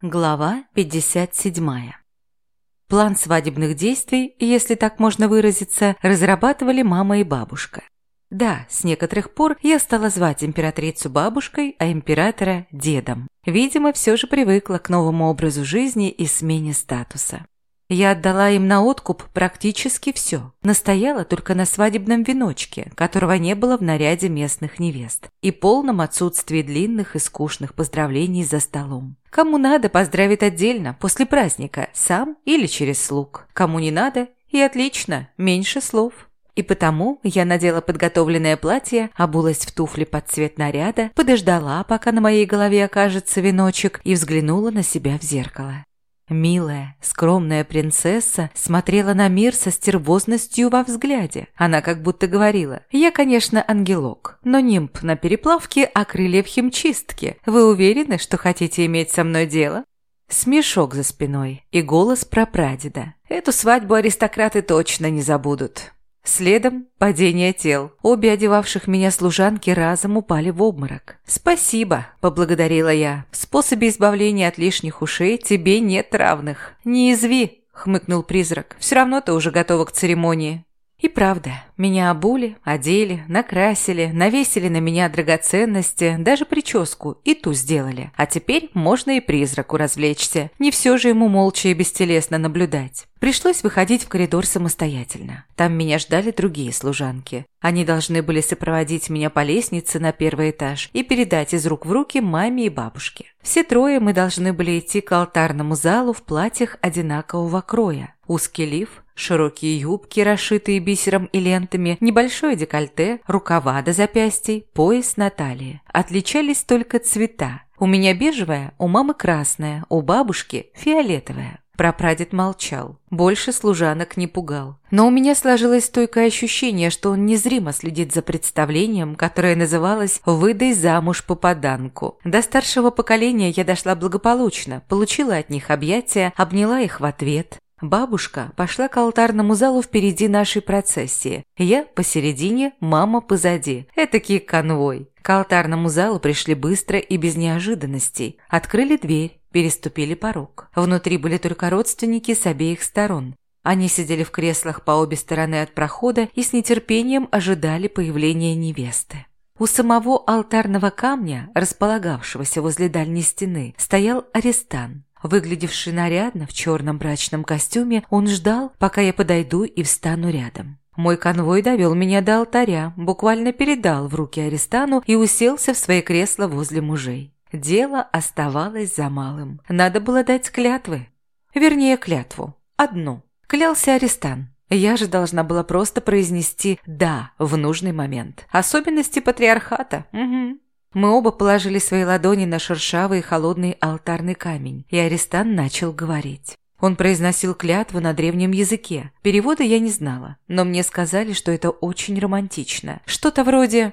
Глава 57. План свадебных действий, если так можно выразиться, разрабатывали мама и бабушка. Да, с некоторых пор я стала звать императрицу бабушкой, а императора – дедом. Видимо, все же привыкла к новому образу жизни и смене статуса. Я отдала им на откуп практически все. Настояла только на свадебном веночке, которого не было в наряде местных невест, и полном отсутствии длинных и скучных поздравлений за столом. Кому надо, поздравит отдельно, после праздника, сам или через слуг. Кому не надо, и отлично, меньше слов. И потому я надела подготовленное платье, обулась в туфли под цвет наряда, подождала, пока на моей голове окажется веночек, и взглянула на себя в зеркало. Милая, скромная принцесса смотрела на мир со стервозностью во взгляде. Она как будто говорила, «Я, конечно, ангелок, но нимб на переплавке, а крылья в химчистке. Вы уверены, что хотите иметь со мной дело?» Смешок за спиной и голос про прадеда. Эту свадьбу аристократы точно не забудут. Следом падение тел. Обе одевавших меня служанки разом упали в обморок. «Спасибо», – поблагодарила я. «В способе избавления от лишних ушей тебе нет равных. Не изви», – хмыкнул призрак. «Все равно ты уже готова к церемонии». И правда, меня обули, одели, накрасили, навесили на меня драгоценности, даже прическу и ту сделали. А теперь можно и призраку развлечься. Не все же ему молча и бестелесно наблюдать. Пришлось выходить в коридор самостоятельно. Там меня ждали другие служанки. Они должны были сопроводить меня по лестнице на первый этаж и передать из рук в руки маме и бабушке. Все трое мы должны были идти к алтарному залу в платьях одинакового кроя. Узкий лиф, широкие юбки, расшитые бисером и лентами, небольшое декольте, рукава до запястий, пояс на талии. Отличались только цвета. У меня бежевая, у мамы красная, у бабушки фиолетовая. Прапрадед молчал. Больше служанок не пугал. Но у меня сложилось стойкое ощущение, что он незримо следит за представлением, которое называлось «Выдай замуж попаданку». До старшего поколения я дошла благополучно, получила от них объятия, обняла их в ответ. Бабушка пошла к алтарному залу впереди нашей процессии. Я посередине, мама позади. Этакий конвой. К алтарному залу пришли быстро и без неожиданностей. Открыли дверь, переступили порог. Внутри были только родственники с обеих сторон. Они сидели в креслах по обе стороны от прохода и с нетерпением ожидали появления невесты. У самого алтарного камня, располагавшегося возле дальней стены, стоял арестан. Выглядевший нарядно в черном брачном костюме, он ждал, пока я подойду и встану рядом. Мой конвой довел меня до алтаря, буквально передал в руки Арестану и уселся в свои кресла возле мужей. Дело оставалось за малым. Надо было дать клятвы. Вернее, клятву. Одну. Клялся Арестан. Я же должна была просто произнести «да» в нужный момент. Особенности патриархата. Угу. Мы оба положили свои ладони на шершавый и холодный алтарный камень, и Аристан начал говорить. Он произносил клятву на древнем языке. Перевода я не знала, но мне сказали, что это очень романтично. Что-то вроде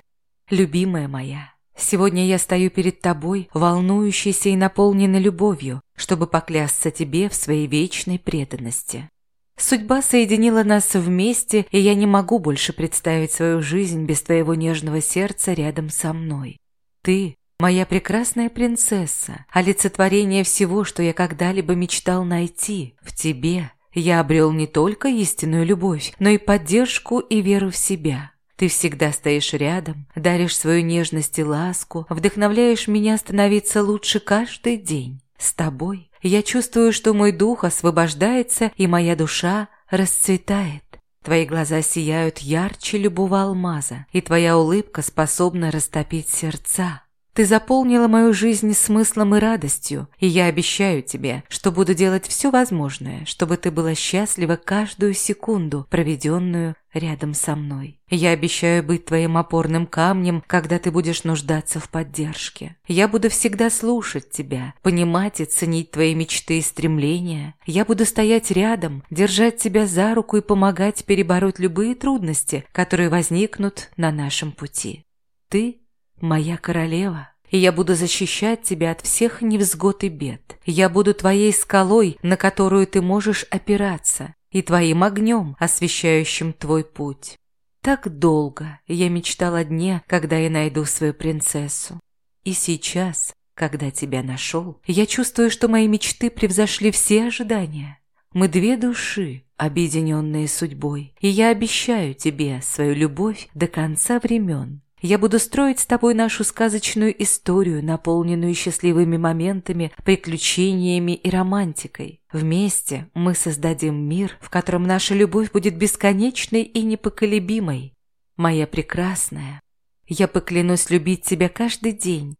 «Любимая моя, сегодня я стою перед тобой, волнующейся и наполненной любовью, чтобы поклясться тебе в своей вечной преданности». Судьба соединила нас вместе, и я не могу больше представить свою жизнь без твоего нежного сердца рядом со мной. Ты – моя прекрасная принцесса, олицетворение всего, что я когда-либо мечтал найти. В тебе я обрел не только истинную любовь, но и поддержку и веру в себя. Ты всегда стоишь рядом, даришь свою нежность и ласку, вдохновляешь меня становиться лучше каждый день. С тобой я чувствую, что мой дух освобождается и моя душа расцветает. Твои глаза сияют ярче любого алмаза, и твоя улыбка способна растопить сердца. Ты заполнила мою жизнь смыслом и радостью, и я обещаю тебе, что буду делать все возможное, чтобы ты была счастлива каждую секунду, проведенную рядом со мной. Я обещаю быть твоим опорным камнем, когда ты будешь нуждаться в поддержке. Я буду всегда слушать тебя, понимать и ценить твои мечты и стремления. Я буду стоять рядом, держать тебя за руку и помогать перебороть любые трудности, которые возникнут на нашем пути. Ты моя королева. И я буду защищать тебя от всех невзгод и бед. Я буду твоей скалой, на которую ты можешь опираться и твоим огнем, освещающим твой путь. Так долго я мечтал о дне, когда я найду свою принцессу. И сейчас Когда тебя нашел, я чувствую, что мои мечты превзошли все ожидания. Мы две души, объединенные судьбой, и я обещаю тебе свою любовь до конца времен. Я буду строить с тобой нашу сказочную историю, наполненную счастливыми моментами, приключениями и романтикой. Вместе мы создадим мир, в котором наша любовь будет бесконечной и непоколебимой. Моя прекрасная, я поклянусь любить тебя каждый день,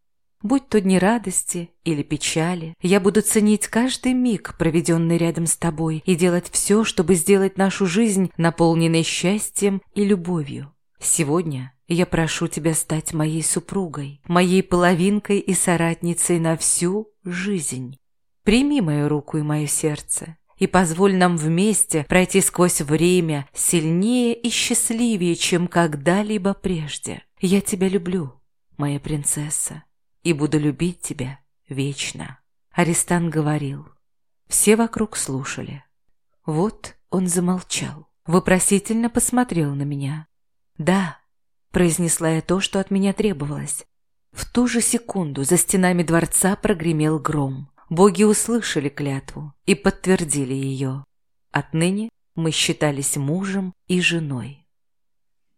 Будь то дни радости или печали, я буду ценить каждый миг, проведенный рядом с тобой, и делать все, чтобы сделать нашу жизнь наполненной счастьем и любовью. Сегодня я прошу тебя стать моей супругой, моей половинкой и соратницей на всю жизнь. Прими мою руку и мое сердце, и позволь нам вместе пройти сквозь время сильнее и счастливее, чем когда-либо прежде. Я тебя люблю, моя принцесса и буду любить тебя вечно». Аристан говорил. Все вокруг слушали. Вот он замолчал, вопросительно посмотрел на меня. «Да», — произнесла я то, что от меня требовалось. В ту же секунду за стенами дворца прогремел гром. Боги услышали клятву и подтвердили ее. Отныне мы считались мужем и женой.